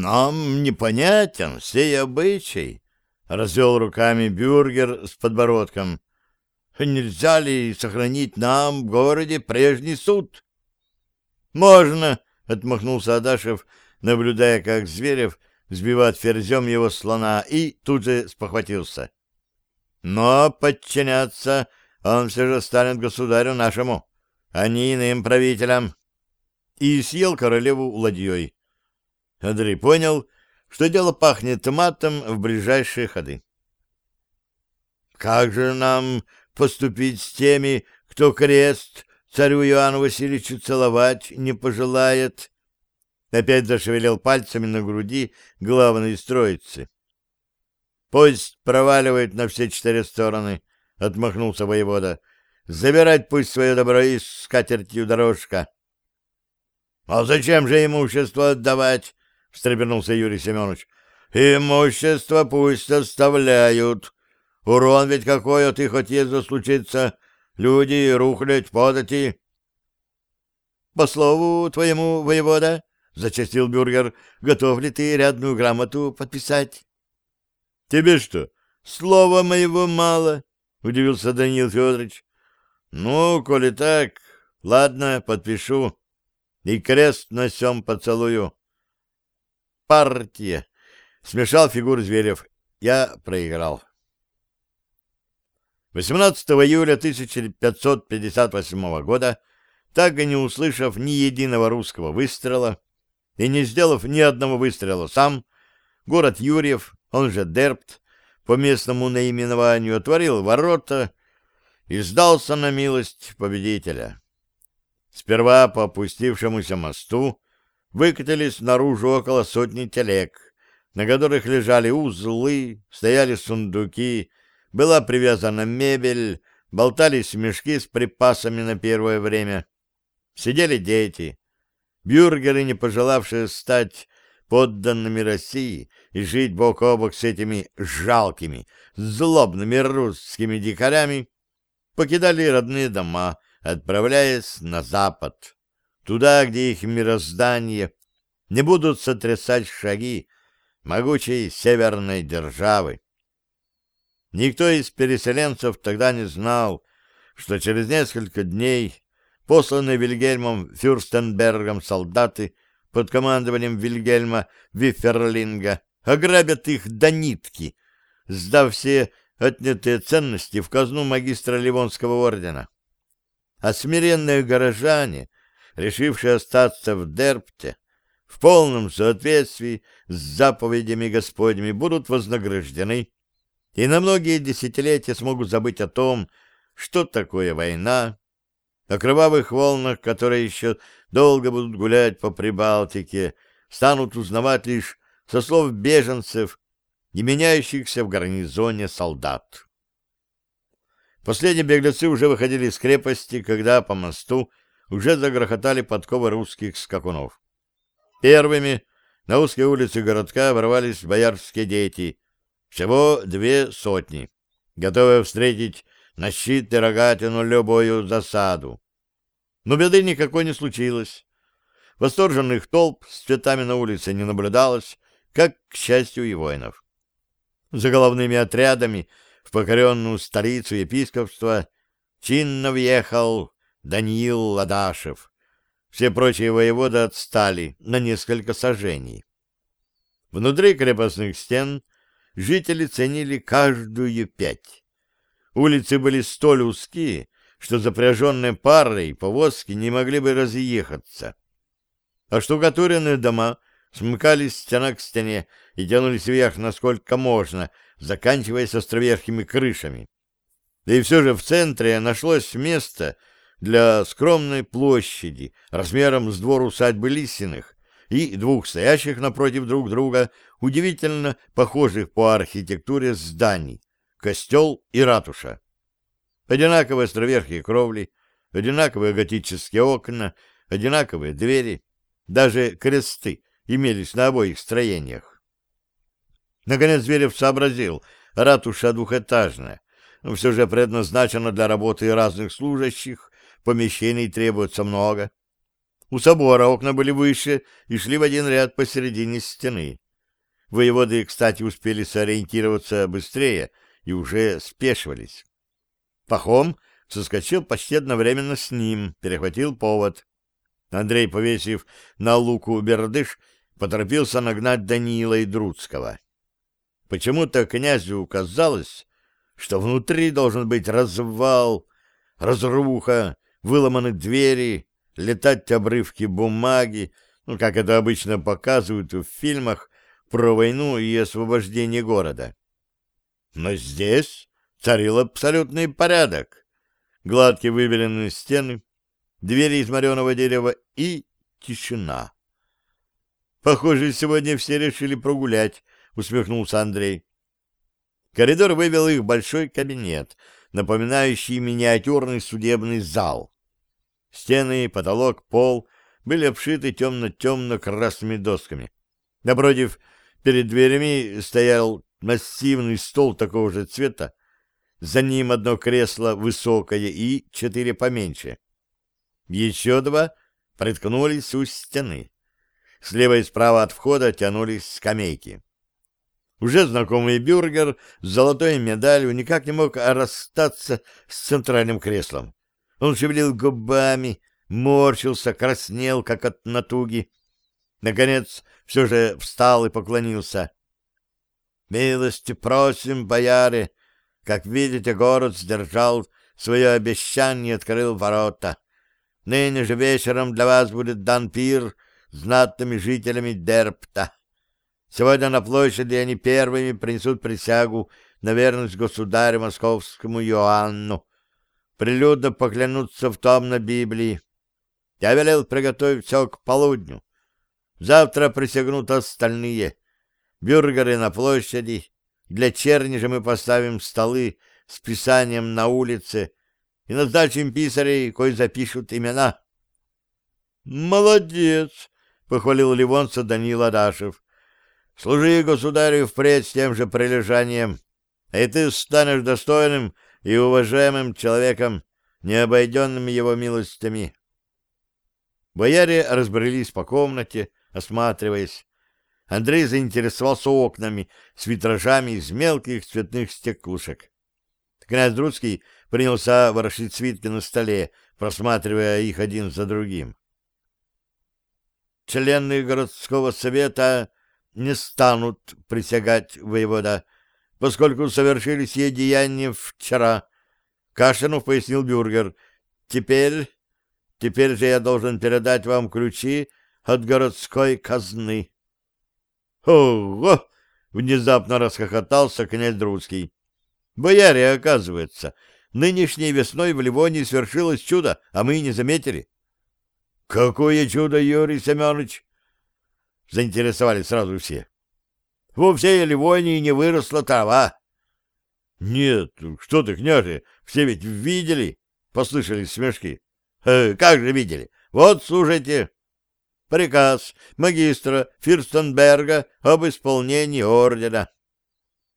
Нам непонятен сей обычай, — развел руками бюргер с подбородком. Нельзя ли сохранить нам в городе прежний суд? — Можно, — отмахнулся Адашев, наблюдая, как Зверев сбивает ферзем его слона, и тут же спохватился. — Но подчиняться он все же станет государю нашему, а не иным правителям. И съел королеву ладьей. Андрей понял, что дело пахнет матом в ближайшие ходы. «Как же нам поступить с теми, кто крест царю Иоанну Васильевичу целовать не пожелает?» Опять зашевелил пальцами на груди главной строицы. «Пусть проваливает на все четыре стороны», — отмахнулся воевода. «Забирать пусть свое добро и с дорожка». «А зачем же имущество отдавать?» — встрепенулся Юрий Семенович. «Имущество пусть оставляют. Урон ведь какой от их отъезда случится. Люди рухлять подати». «По слову твоему, воевода», — зачастил бюргер, — «готов ли ты рядную грамоту подписать?» «Тебе что, слова моего мало?» — удивился Даниил Федорович. «Ну, коли так, ладно, подпишу. И крест на сём поцелую» партия. Смешал фигуры Зверев. Я проиграл. 18 июля 1558 года, так и не услышав ни единого русского выстрела и не сделав ни одного выстрела сам, город Юрьев, он же Дерпт, по местному наименованию отворил ворота и сдался на милость победителя. Сперва по опустившемуся мосту выкатились наружу около сотни телег, на которых лежали узлы, стояли сундуки, была привязана мебель, болтались мешки с припасами на первое время. Сидели дети, бюргеры, не пожелавшие стать подданными России и жить бок о бок с этими жалкими, злобными русскими дикарями, покидали родные дома, отправляясь на запад туда, где их мироздание не будут сотрясать шаги могучей северной державы. Никто из переселенцев тогда не знал, что через несколько дней посланные Вильгельмом Фюрстенбергом солдаты под командованием Вильгельма Вифферлинга ограбят их до нитки, сдав все отнятые ценности в казну магистра Ливонского ордена. А смиренные горожане — решившие остаться в Дерпте, в полном соответствии с заповедями Господними, будут вознаграждены и на многие десятилетия смогут забыть о том, что такое война, о кровавых волнах, которые еще долго будут гулять по Прибалтике, станут узнавать лишь со слов беженцев и меняющихся в гарнизоне солдат. Последние беглецы уже выходили из крепости, когда по мосту уже загрохотали подковы русских скакунов. Первыми на узкой улице городка ворвались боярские дети, всего две сотни, готовые встретить на щит и рогатину любую засаду. Но беды никакой не случилось. Восторженных толп с цветами на улице не наблюдалось, как, к счастью, и воинов. За головными отрядами в покоренную столицу епископства чинно въехал Даниил Ладашев. Все прочие воеводы отстали на несколько сажений. Внутри крепостных стен жители ценили каждую пять. Улицы были столь узкие, что запряженные парой повозки не могли бы разъехаться. А штукатуренные дома смыкались стена к стене и тянулись вверх насколько можно, заканчиваясь островерхими крышами. Да и все же в центре нашлось место, для скромной площади размером с двор усадьбы Лисиных и двух стоящих напротив друг друга удивительно похожих по архитектуре зданий — костел и ратуша. Одинаковые островерхие кровли, одинаковые готические окна, одинаковые двери, даже кресты имелись на обоих строениях. Наконец Зверев сообразил, ратуша двухэтажная, но все же предназначена для работы разных служащих, помещений требуется много. У собора окна были выше и шли в один ряд посередине стены. Воеводы, кстати, успели сориентироваться быстрее и уже спешивались. Пахом соскочил почти одновременно с ним, перехватил повод. Андрей, повесив на луку бердыш, поторопился нагнать Даниила и Друцкого. Почему-то князю казалось, что внутри должен быть развал, разруха, выломаны двери, летать обрывки бумаги, ну, как это обычно показывают в фильмах про войну и освобождение города. Но здесь царил абсолютный порядок. Гладкие выбеленные стены, двери из мореного дерева и тишина. Похоже, сегодня все решили прогулять, усмехнулся Андрей. Коридор вывел их в большой кабинет, напоминающий миниатюрный судебный зал. Стены, потолок, пол были обшиты темно-темно-красными досками. Напротив, перед дверями стоял массивный стол такого же цвета, за ним одно кресло высокое и четыре поменьше. Еще два приткнулись у стены. Слева и справа от входа тянулись скамейки. Уже знакомый бюргер с золотой медалью никак не мог расстаться с центральным креслом. Он шевелил губами, морщился, краснел, как от натуги. Наконец, все же встал и поклонился. — Милости просим, бояре! Как видите, город сдержал свое обещание и открыл ворота. Ныне же вечером для вас будет дан пир знатными жителями Дерпта. Сегодня на площади они первыми принесут присягу на верность государю московскому Иоанну. Прилюдно поклянутся в том на Библии. Я велел приготовить все к полудню. Завтра присягнут остальные. Бюргеры на площади. Для черни же мы поставим столы с писанием на улице и назначим писарей, кое запишут имена. — Молодец! — похвалил Ливонца Данил Адашев. Служи государю впредь с тем же прилежанием, и ты станешь достойным и уважаемым человеком, не обойденным его милостями. Бояре разбрелись по комнате, осматриваясь. Андрей заинтересовался окнами с витражами из мелких цветных стеклушек. Князь Друцкий принялся ворошить свитки на столе, просматривая их один за другим. Члены городского совета не станут присягать воевода, поскольку совершили сие деяния вчера. Кашинов пояснил Бюргер. Теперь, теперь же я должен передать вам ключи от городской казны. Ого! Внезапно расхохотался князь Друцкий. Бояре, оказывается, нынешней весной в Ливонии свершилось чудо, а мы и не заметили. Какое чудо, Юрий Семенович? заинтересовались сразу все. Во всей Ливонии не выросла трава. — Нет, что ты, княже, все ведь видели, — послышались смешки. «Э, — Как же видели? Вот, слушайте. Приказ магистра Фирстенберга об исполнении ордена.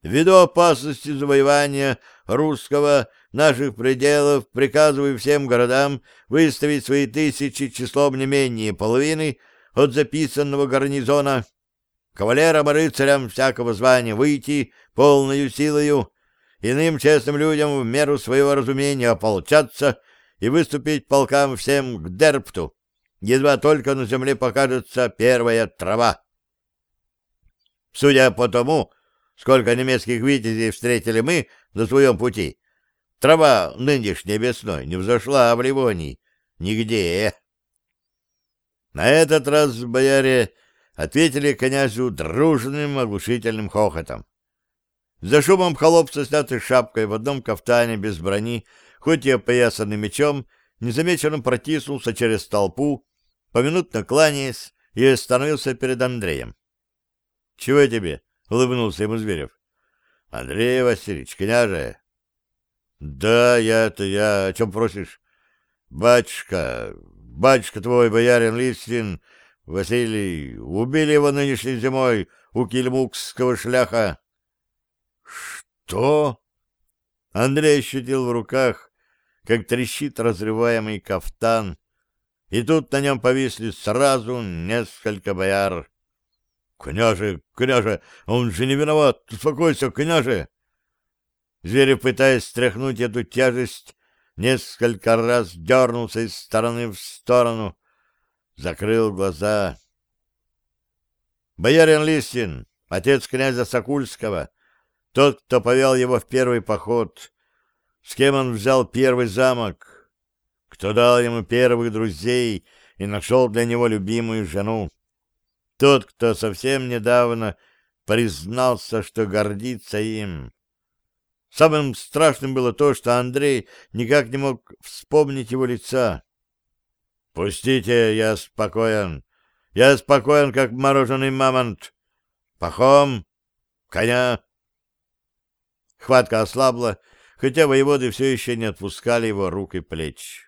Ввиду опасности завоевания русского наших пределов, приказываю всем городам выставить свои тысячи числом не менее половины от записанного гарнизона, кавалерам и рыцарям всякого звания выйти полною силою, иным честным людям в меру своего разумения ополчаться и выступить полкам всем к Дерпту, едва только на земле покажется первая трава. Судя по тому, сколько немецких витязей встретили мы на своем пути, трава нынешней весной не взошла в Ливонии нигде. На этот раз бояре ответили князю дружным оглушительным хохотом. За шумом холоп со снятой шапкой в одном кафтане без брони, хоть и опоясанный мечом, незамеченным протиснулся через толпу, поминутно кланяясь, и остановился перед Андреем. — Чего тебе? — улыбнулся ему Зверев. — Андрей Васильевич, княже. — Да, я это я. О чем просишь? — Батюшка, Батюшка твой, боярин Листин, Василий, убили его нынешней зимой у кельмукского шляха. Что? Андрей ощутил в руках, как трещит разрываемый кафтан, и тут на нем повисли сразу несколько бояр. — Княже, княже, он же не виноват, успокойся, княже! Зверев, пытаясь стряхнуть эту тяжесть, несколько раз дернулся из стороны в сторону, закрыл глаза. Боярин Листин, отец князя Сокульского, тот, кто повел его в первый поход, с кем он взял первый замок, кто дал ему первых друзей и нашел для него любимую жену, тот, кто совсем недавно признался, что гордится им. Самым страшным было то, что Андрей никак не мог вспомнить его лица. «Пустите, я спокоен. Я спокоен, как мороженый мамонт. Пахом, коня!» Хватка ослабла, хотя воеводы все еще не отпускали его рук и плеч.